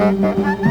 Thank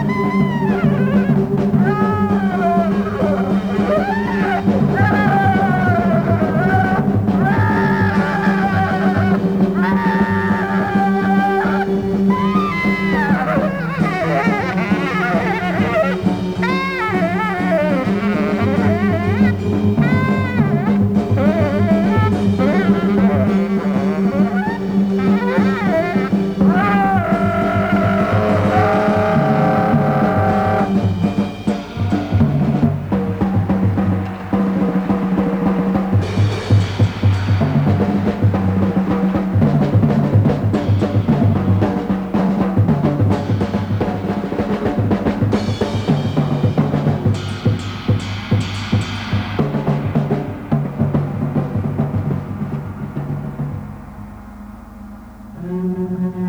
Mm-hmm.